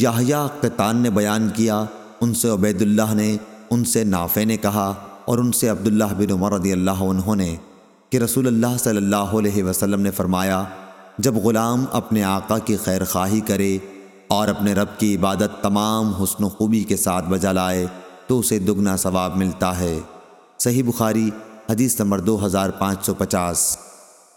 یاہیا قطان نے بیان کیا، ان سے عبید اللہ نے، ان سے نافع نے کہا اور ان سے عبداللہ بن عمر رضی اللہ عنہ نے کہ رسول اللہ صلی اللہ علیہ وسلم نے فرمایا، جب غلام اپنے آقا کی خیر خواہی کرے اور اپنے رب کی عبادت تمام حسن و خوبی کے ساتھ بجا لائے تو اسے دگنا ثواب ملتا ہے۔ صحیح بخاری، حدیث نمبر دو ہزار پانچ سو پچاس۔